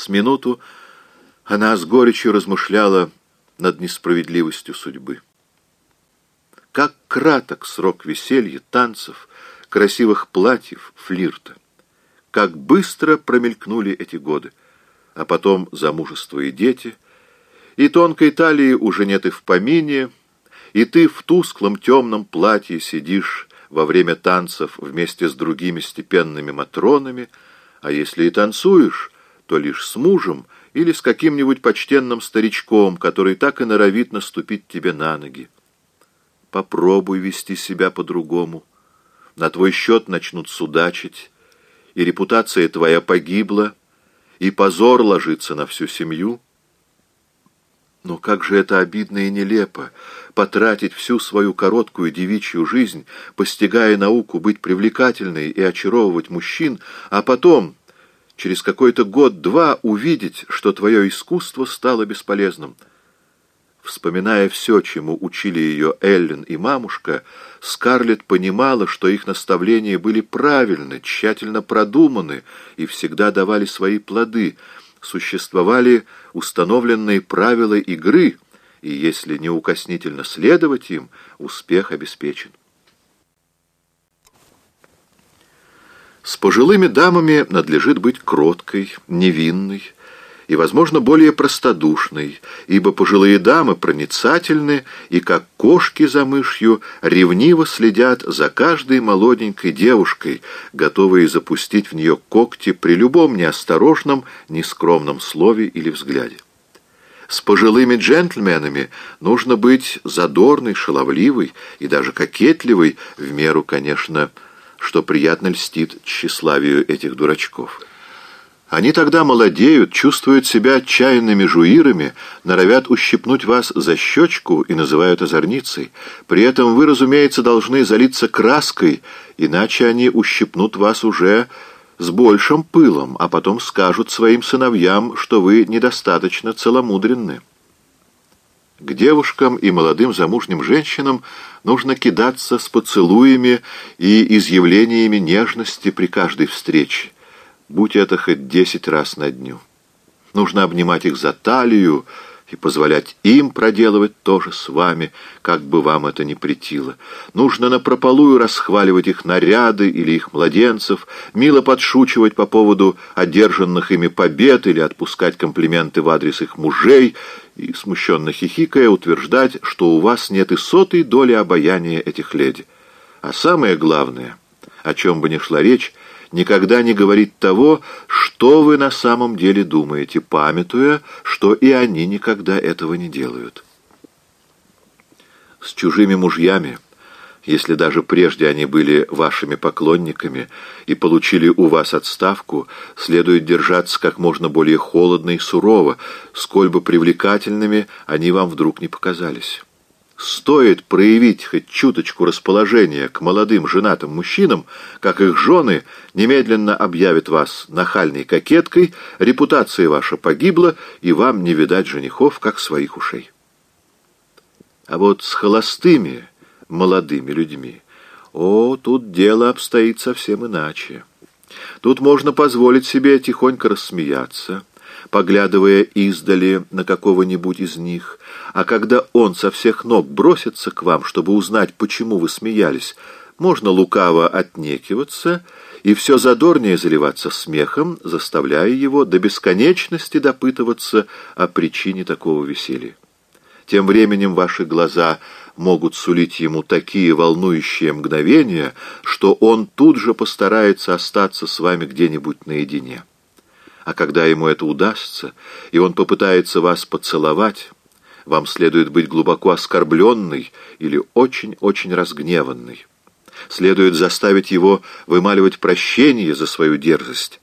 С минуту она с горечью размышляла над несправедливостью судьбы. Как краток срок веселья, танцев, красивых платьев, флирта. Как быстро промелькнули эти годы. А потом замужество и дети. И тонкой талии уже нет и в помине, и ты в тусклом темном платье сидишь во время танцев вместе с другими степенными матронами, а если и танцуешь, то лишь с мужем или с каким-нибудь почтенным старичком, который так и норовит наступить тебе на ноги. Попробуй вести себя по-другому. На твой счет начнут судачить, и репутация твоя погибла, и позор ложится на всю семью. Но как же это обидно и нелепо — потратить всю свою короткую девичью жизнь, постигая науку быть привлекательной и очаровывать мужчин, а потом, через какой-то год-два, увидеть, что твое искусство стало бесполезным — Вспоминая все, чему учили ее Эллен и мамушка, Скарлетт понимала, что их наставления были правильны, тщательно продуманы и всегда давали свои плоды. Существовали установленные правила игры, и если неукоснительно следовать им, успех обеспечен. С пожилыми дамами надлежит быть кроткой, невинной, и, возможно, более простодушной, ибо пожилые дамы проницательны и, как кошки за мышью, ревниво следят за каждой молоденькой девушкой, готовые запустить в нее когти при любом неосторожном, нескромном слове или взгляде. С пожилыми джентльменами нужно быть задорной, шаловливой и даже кокетливой, в меру, конечно, что приятно льстит тщеславию этих дурачков. Они тогда молодеют, чувствуют себя отчаянными жуирами, норовят ущипнуть вас за щечку и называют озорницей. При этом вы, разумеется, должны залиться краской, иначе они ущипнут вас уже с большим пылом, а потом скажут своим сыновьям, что вы недостаточно целомудренны. К девушкам и молодым замужним женщинам нужно кидаться с поцелуями и изъявлениями нежности при каждой встрече будь это хоть десять раз на дню. Нужно обнимать их за талию и позволять им проделывать то же с вами, как бы вам это ни претило. Нужно напропалую расхваливать их наряды или их младенцев, мило подшучивать по поводу одержанных ими побед или отпускать комплименты в адрес их мужей и, смущенно хихикая, утверждать, что у вас нет и сотой доли обаяния этих леди. А самое главное, о чем бы ни шла речь, никогда не говорить того, что вы на самом деле думаете, памятуя, что и они никогда этого не делают. С чужими мужьями, если даже прежде они были вашими поклонниками и получили у вас отставку, следует держаться как можно более холодно и сурово, сколь бы привлекательными они вам вдруг не показались. Стоит проявить хоть чуточку расположения к молодым женатым мужчинам, как их жены немедленно объявят вас нахальной кокеткой, репутация ваша погибла, и вам не видать женихов, как своих ушей. А вот с холостыми молодыми людьми, о, тут дело обстоит совсем иначе. Тут можно позволить себе тихонько рассмеяться, поглядывая издали на какого-нибудь из них, а когда он со всех ног бросится к вам, чтобы узнать, почему вы смеялись, можно лукаво отнекиваться и все задорнее заливаться смехом, заставляя его до бесконечности допытываться о причине такого веселья. Тем временем ваши глаза могут сулить ему такие волнующие мгновения, что он тут же постарается остаться с вами где-нибудь наедине. А когда ему это удастся, и он попытается вас поцеловать, вам следует быть глубоко оскорбленной или очень-очень разгневанной. Следует заставить его вымаливать прощение за свою дерзость,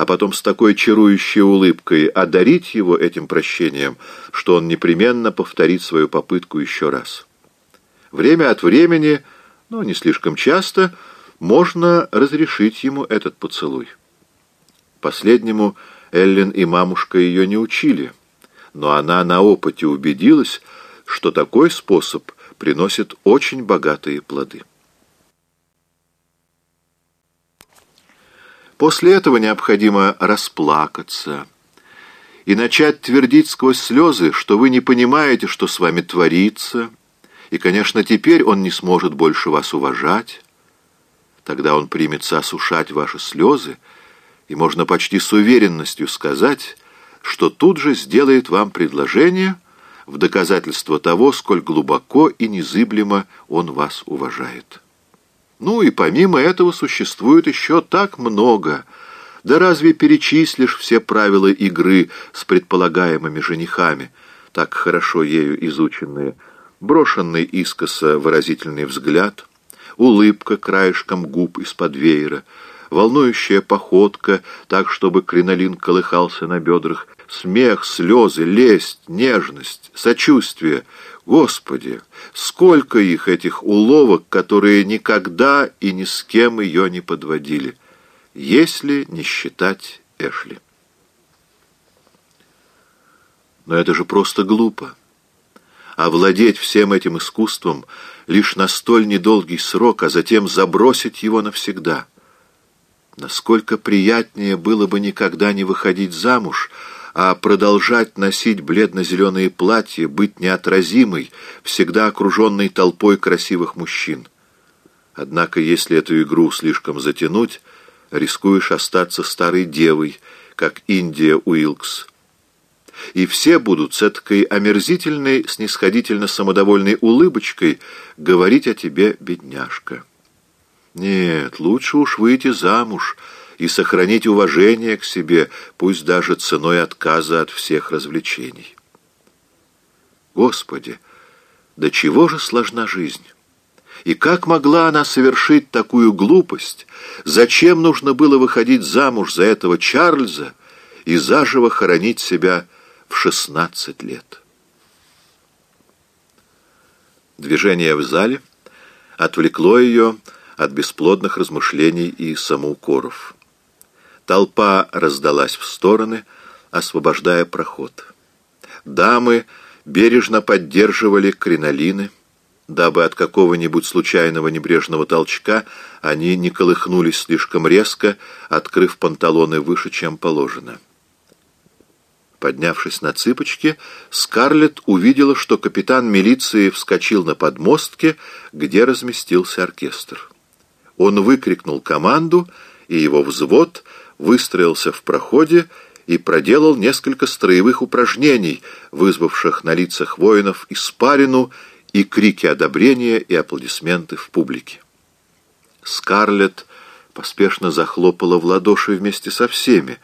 а потом с такой чарующей улыбкой одарить его этим прощением, что он непременно повторит свою попытку еще раз. Время от времени, но не слишком часто, можно разрешить ему этот поцелуй. Последнему Эллен и мамушка ее не учили, но она на опыте убедилась, что такой способ приносит очень богатые плоды. После этого необходимо расплакаться и начать твердить сквозь слезы, что вы не понимаете, что с вами творится, и, конечно, теперь он не сможет больше вас уважать, тогда он примется осушать ваши слезы, и можно почти с уверенностью сказать, что тут же сделает вам предложение в доказательство того, сколь глубоко и незыблемо он вас уважает. Ну и помимо этого существует еще так много. Да разве перечислишь все правила игры с предполагаемыми женихами, так хорошо ею изученные? Брошенный искоса выразительный взгляд, улыбка краешком губ из-под веера, волнующая походка, так, чтобы кринолин колыхался на бедрах, смех, слезы, лесть, нежность, сочувствие — Господи, сколько их, этих уловок, которые никогда и ни с кем ее не подводили, если не считать Эшли. Но это же просто глупо. Овладеть всем этим искусством лишь на столь недолгий срок, а затем забросить его навсегда. Насколько приятнее было бы никогда не выходить замуж, а продолжать носить бледно-зеленые платья, быть неотразимой, всегда окруженной толпой красивых мужчин. Однако, если эту игру слишком затянуть, рискуешь остаться старой девой, как Индия Уилкс. И все будут с этой омерзительной, снисходительно самодовольной улыбочкой говорить о тебе, бедняжка. Нет, лучше уж выйти замуж — и сохранить уважение к себе, пусть даже ценой отказа от всех развлечений. Господи, до чего же сложна жизнь? И как могла она совершить такую глупость? Зачем нужно было выходить замуж за этого Чарльза и заживо хоронить себя в шестнадцать лет? Движение в зале отвлекло ее от бесплодных размышлений и самоукоров. Толпа раздалась в стороны, освобождая проход. Дамы бережно поддерживали кринолины, дабы от какого-нибудь случайного небрежного толчка они не колыхнулись слишком резко, открыв панталоны выше, чем положено. Поднявшись на цыпочки, Скарлетт увидела, что капитан милиции вскочил на подмостке, где разместился оркестр. Он выкрикнул команду, и его взвод — выстроился в проходе и проделал несколько строевых упражнений, вызвавших на лицах воинов испарину и крики одобрения и аплодисменты в публике. Скарлетт поспешно захлопала в ладоши вместе со всеми,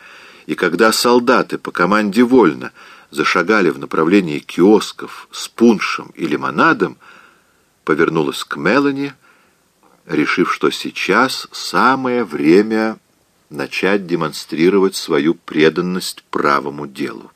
и когда солдаты по команде «Вольно» зашагали в направлении киосков с пуншем и лимонадом, повернулась к Мелани, решив, что сейчас самое время начать демонстрировать свою преданность правому делу.